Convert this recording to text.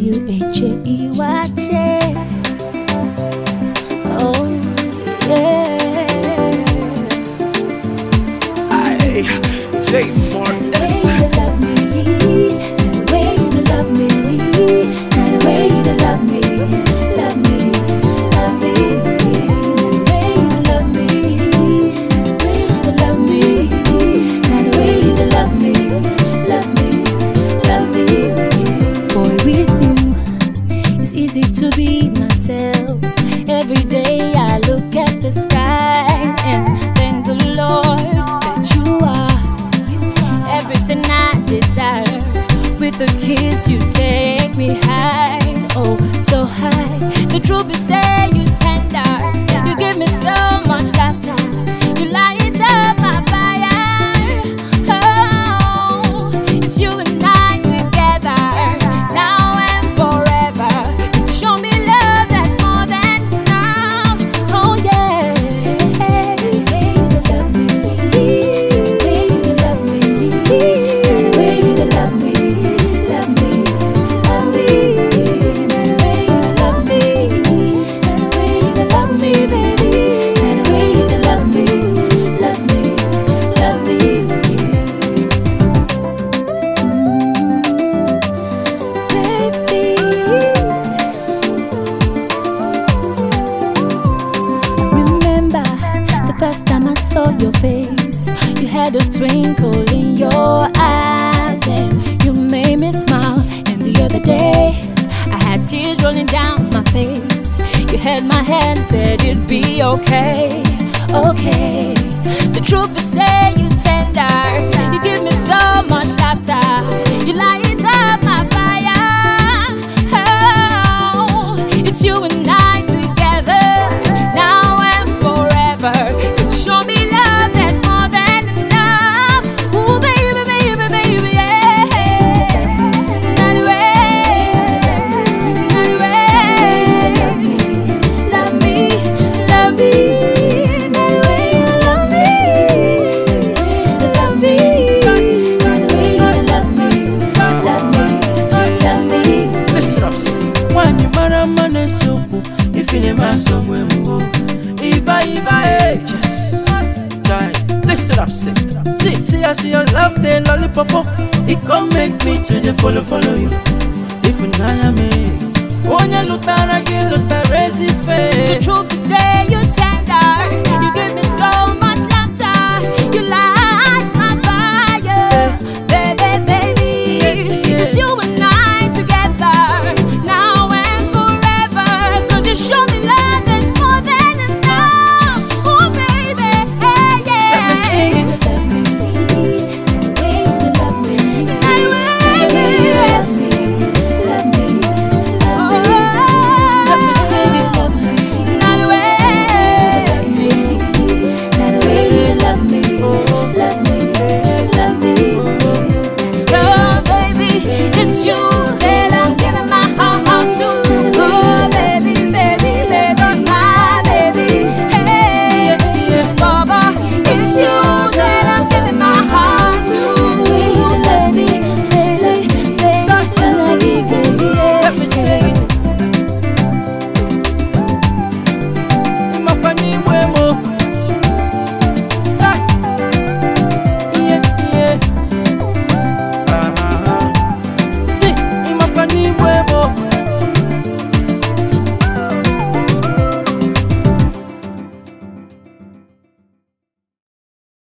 W-H-A-E-Y J. Oh, yeah. I, J. to myself. Every day I look at the sky and thank the Lord that you are everything I desire. With a kiss, you take me high, oh, so high. The truth is, say you your face. You had a twinkle in your eyes and you made me smile. And the other day, I had tears rolling down my face. You held my hand, said it'd be okay, okay. The truth is, say mana sopo ifine masomwe muwo iva iva eh yes. Die Listen up, sis. see see I see your love the lollipop. It come make me to the follow follow you. If unaya me onye lutara gị lutara ezi you.